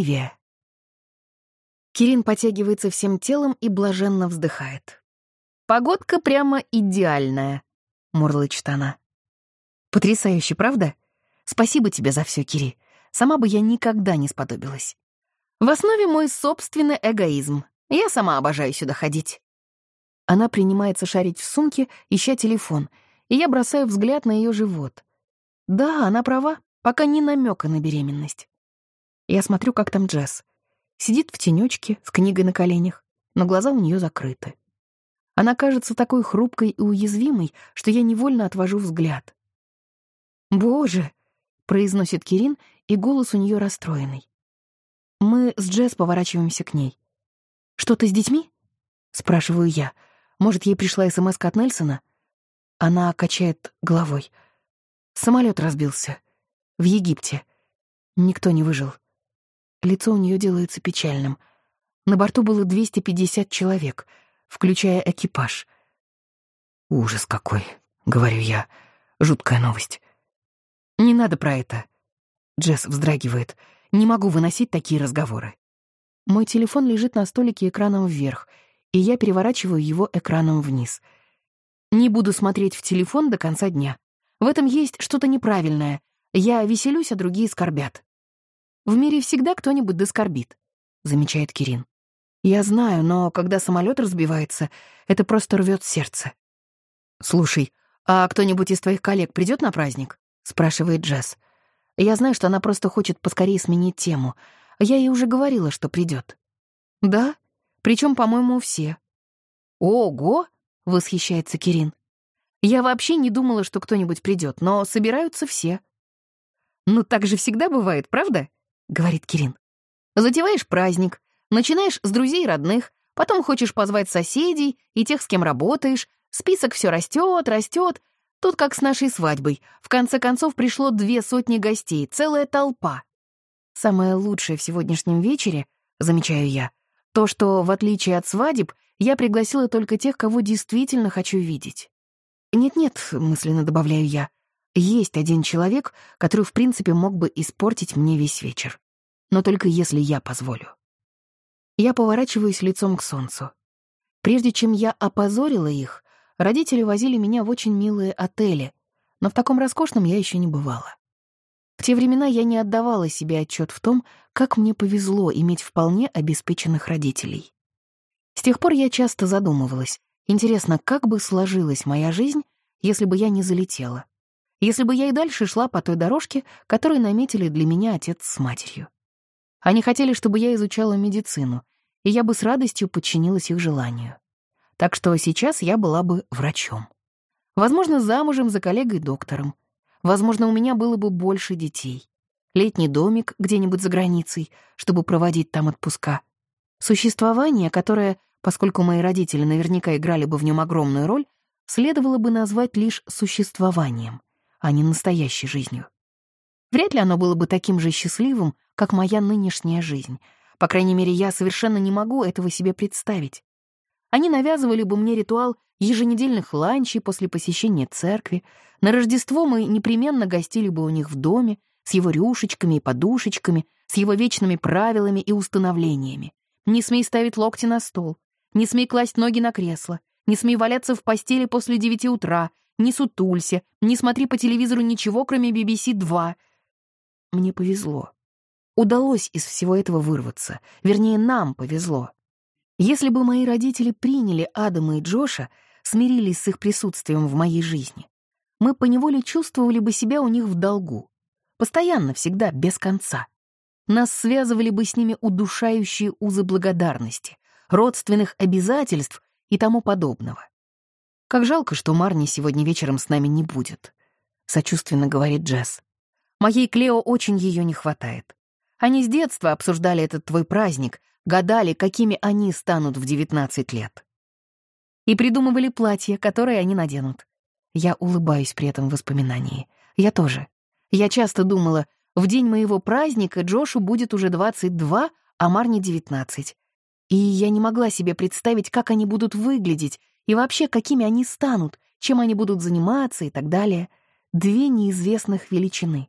Оливия. Кирин потягивается всем телом и блаженно вздыхает. «Погодка прямо идеальная», — мурлычет она. «Потрясающе, правда? Спасибо тебе за все, Кири. Сама бы я никогда не сподобилась. В основе мой собственный эгоизм. Я сама обожаю сюда ходить». Она принимается шарить в сумке, ища телефон, и я бросаю взгляд на ее живот. Да, она права, пока не намека на беременность. Я смотрю, как там Джесс. Сидит в тенечке с книгой на коленях, но глаза у нее закрыты. Она кажется такой хрупкой и уязвимой, что я невольно отвожу взгляд. «Боже!» — произносит Кирин, и голос у нее расстроенный. Мы с Джесс поворачиваемся к ней. «Что-то с детьми?» — спрашиваю я. «Может, ей пришла смс от Нельсона?» Она качает головой. Самолет разбился. В Египте. Никто не выжил. Лицо у нее делается печальным. На борту было 250 человек, включая экипаж. «Ужас какой», — говорю я. Жуткая новость. «Не надо про это». Джесс вздрагивает. «Не могу выносить такие разговоры». Мой телефон лежит на столике экраном вверх, и я переворачиваю его экраном вниз. Не буду смотреть в телефон до конца дня. В этом есть что-то неправильное. Я веселюсь, а другие скорбят. В мире всегда кто-нибудь доскорбит», — замечает Кирин. «Я знаю, но когда самолет разбивается, это просто рвет сердце». «Слушай, а кто-нибудь из твоих коллег придет на праздник?» — спрашивает Джесс. Я знаю, что она просто хочет поскорее сменить тему. Я ей уже говорила, что придет. «Да? Причем, по-моему, все». «Ого!» — восхищается Кирин. «Я вообще не думала, что кто-нибудь придет, но собираются все». «Ну так же всегда бывает, правда?» Говорит Кирин. Затеваешь праздник, начинаешь с друзей и родных, потом хочешь позвать соседей и тех, с кем работаешь, список все растет, растет. Тут как с нашей свадьбой. В конце концов пришло две сотни гостей, целая толпа. Самое лучшее в сегодняшнем вечере, замечаю я, то, что, в отличие от свадеб, я пригласила только тех, кого действительно хочу видеть. Нет-нет, мысленно добавляю я, есть один человек, который, в принципе, мог бы испортить мне весь вечер. Но только если я позволю. Я поворачиваюсь лицом к солнцу. Прежде чем я опозорила их, родители возили меня в очень милые отели, но в таком роскошном я еще не бывала. В те времена я не отдавала себе отчет в том, как мне повезло иметь вполне обеспеченных родителей. С тех пор я часто задумывалась, интересно, как бы сложилась моя жизнь, если бы я не залетела если бы я и дальше шла по той дорожке, которую наметили для меня отец с матерью. Они хотели, чтобы я изучала медицину, и я бы с радостью подчинилась их желанию. Так что сейчас я была бы врачом. Возможно, замужем за коллегой-доктором. Возможно, у меня было бы больше детей. Летний домик где-нибудь за границей, чтобы проводить там отпуска. Существование, которое, поскольку мои родители наверняка играли бы в нем огромную роль, следовало бы назвать лишь существованием — а не настоящей жизнью. Вряд ли оно было бы таким же счастливым, как моя нынешняя жизнь. По крайней мере, я совершенно не могу этого себе представить. Они навязывали бы мне ритуал еженедельных ланчей после посещения церкви. На Рождество мы непременно гостили бы у них в доме, с его рюшечками и подушечками, с его вечными правилами и установлениями. Не смей ставить локти на стол, не смей класть ноги на кресло, не смей валяться в постели после девяти утра, не сутулься, не смотри по телевизору ничего, кроме BBC-2. Мне повезло. Удалось из всего этого вырваться. Вернее, нам повезло. Если бы мои родители приняли Адама и Джоша, смирились с их присутствием в моей жизни, мы поневоле чувствовали бы себя у них в долгу. Постоянно, всегда, без конца. Нас связывали бы с ними удушающие узы благодарности, родственных обязательств и тому подобного. «Как жалко, что Марни сегодня вечером с нами не будет», — сочувственно говорит Джесс. «Моей Клео очень ее не хватает. Они с детства обсуждали этот твой праздник, гадали, какими они станут в 19 лет. И придумывали платье, которое они наденут. Я улыбаюсь при этом воспоминании. Я тоже. Я часто думала, в день моего праздника Джошу будет уже 22, а Марни 19. И я не могла себе представить, как они будут выглядеть, и вообще, какими они станут, чем они будут заниматься и так далее. Две неизвестных величины.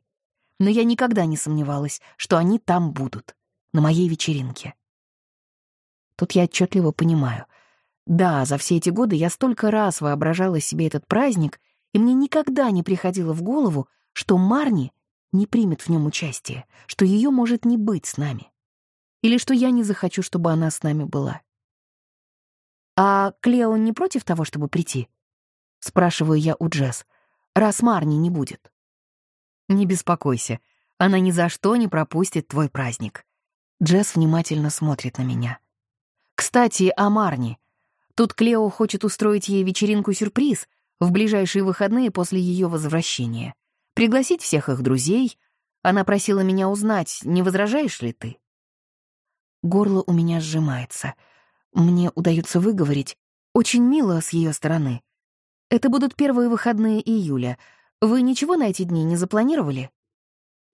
Но я никогда не сомневалась, что они там будут. на моей вечеринке. Тут я отчетливо понимаю. Да, за все эти годы я столько раз воображала себе этот праздник, и мне никогда не приходило в голову, что Марни не примет в нем участие, что ее может не быть с нами. Или что я не захочу, чтобы она с нами была. «А Клео не против того, чтобы прийти?» — спрашиваю я у Джесс. «Раз Марни не будет». «Не беспокойся, она ни за что не пропустит твой праздник». Джесс внимательно смотрит на меня. «Кстати, о Марни. Тут Клео хочет устроить ей вечеринку-сюрприз в ближайшие выходные после ее возвращения. Пригласить всех их друзей. Она просила меня узнать, не возражаешь ли ты?» Горло у меня сжимается. Мне удается выговорить. Очень мило с ее стороны. Это будут первые выходные июля. Вы ничего на эти дни не запланировали?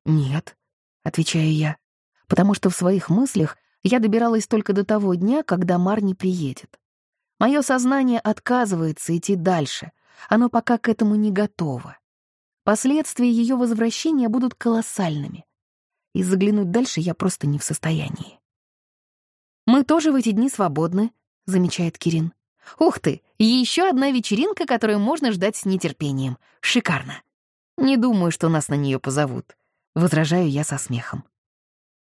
«Нет», — отвечаю я, потому что в своих мыслях я добиралась только до того дня, когда Мар не приедет. Мое сознание отказывается идти дальше, оно пока к этому не готово. Последствия ее возвращения будут колоссальными. И заглянуть дальше я просто не в состоянии. «Мы тоже в эти дни свободны», — замечает Кирин. «Ух ты, еще одна вечеринка, которую можно ждать с нетерпением. Шикарно. Не думаю, что нас на нее позовут. Возражаю я со смехом.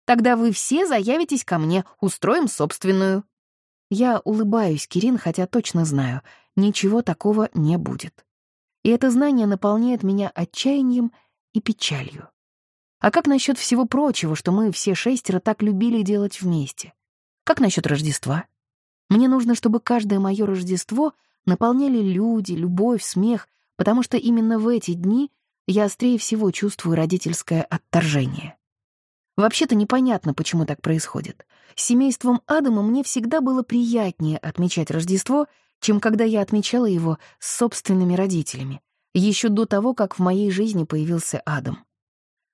Тогда вы все заявитесь ко мне, устроим собственную. Я улыбаюсь, Кирин, хотя точно знаю, ничего такого не будет. И это знание наполняет меня отчаянием и печалью. А как насчет всего прочего, что мы все шестеро так любили делать вместе? Как насчет Рождества? Мне нужно, чтобы каждое мое Рождество наполняли люди, любовь, смех, потому что именно в эти дни я острее всего чувствую родительское отторжение. Вообще-то непонятно, почему так происходит. С семейством Адама мне всегда было приятнее отмечать Рождество, чем когда я отмечала его с собственными родителями, еще до того, как в моей жизни появился Адам.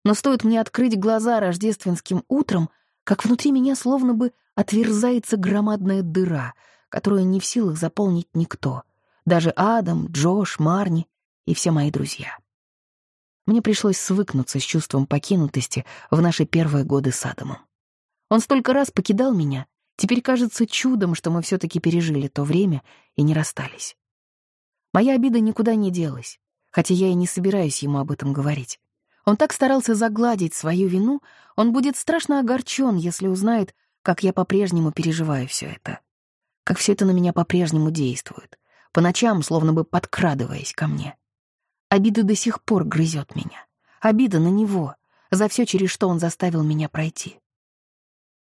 Но стоит мне открыть глаза рождественским утром, как внутри меня словно бы отверзается громадная дыра, которую не в силах заполнить никто, даже Адам, Джош, Марни и все мои друзья. Мне пришлось свыкнуться с чувством покинутости в наши первые годы с Адамом. Он столько раз покидал меня, теперь кажется чудом, что мы все-таки пережили то время и не расстались. Моя обида никуда не делась, хотя я и не собираюсь ему об этом говорить. Он так старался загладить свою вину, он будет страшно огорчен, если узнает, как я по-прежнему переживаю все это. Как все это на меня по-прежнему действует, по ночам словно бы подкрадываясь ко мне. Обида до сих пор грызет меня. Обида на него, за все, через что он заставил меня пройти.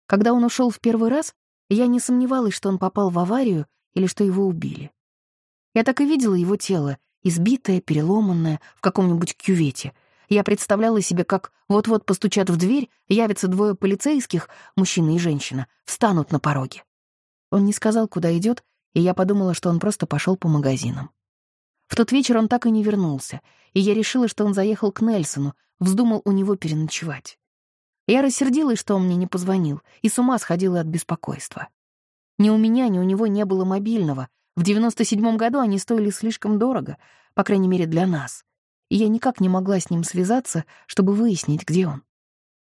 Когда он ушел в первый раз, я не сомневалась, что он попал в аварию или что его убили. Я так и видела его тело, избитое, переломанное, в каком-нибудь кювете. Я представляла себе, как вот-вот постучат в дверь, явятся двое полицейских, мужчина и женщина, встанут на пороге. Он не сказал, куда идет, и я подумала, что он просто пошел по магазинам. В тот вечер он так и не вернулся, и я решила, что он заехал к Нельсону, вздумал у него переночевать. Я рассердилась, что он мне не позвонил, и с ума сходила от беспокойства. Ни у меня, ни у него не было мобильного. В 97-м году они стоили слишком дорого, по крайней мере, для нас. И я никак не могла с ним связаться, чтобы выяснить, где он.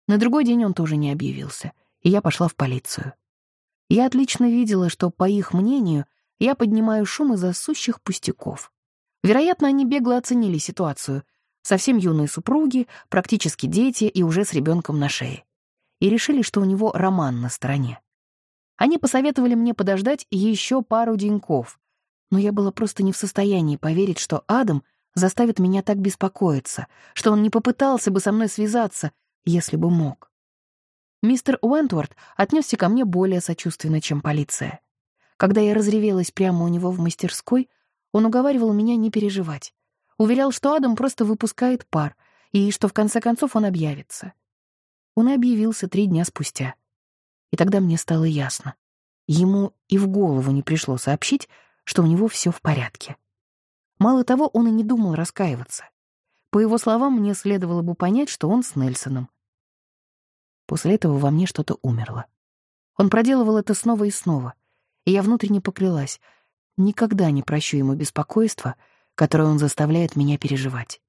На другой день он тоже не объявился, и я пошла в полицию. Я отлично видела, что, по их мнению, я поднимаю шум из-за сущих пустяков. Вероятно, они бегло оценили ситуацию. Совсем юные супруги, практически дети и уже с ребенком на шее. И решили, что у него роман на стороне. Они посоветовали мне подождать еще пару деньков, но я была просто не в состоянии поверить, что Адам заставит меня так беспокоиться, что он не попытался бы со мной связаться, если бы мог. Мистер Уэнтворд отнесся ко мне более сочувственно, чем полиция. Когда я разревелась прямо у него в мастерской, он уговаривал меня не переживать. Уверял, что Адам просто выпускает пар, и что в конце концов он объявится. Он объявился три дня спустя. И тогда мне стало ясно. Ему и в голову не пришло сообщить, что у него все в порядке. Мало того, он и не думал раскаиваться. По его словам, мне следовало бы понять, что он с Нельсоном. После этого во мне что-то умерло. Он проделывал это снова и снова, и я внутренне поклялась, Никогда не прощу ему беспокойства, которое он заставляет меня переживать.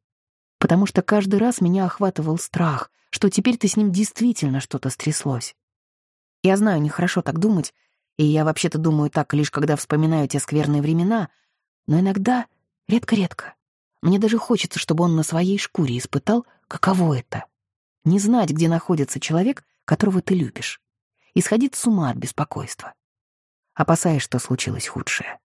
Потому что каждый раз меня охватывал страх, что теперь-то с ним действительно что-то стряслось. Я знаю, нехорошо так думать, и я вообще-то думаю так, лишь когда вспоминаю те скверные времена, но иногда, редко-редко, мне даже хочется, чтобы он на своей шкуре испытал, каково это — не знать, где находится человек, которого ты любишь, и сходить с ума от беспокойства, опасаясь, что случилось худшее.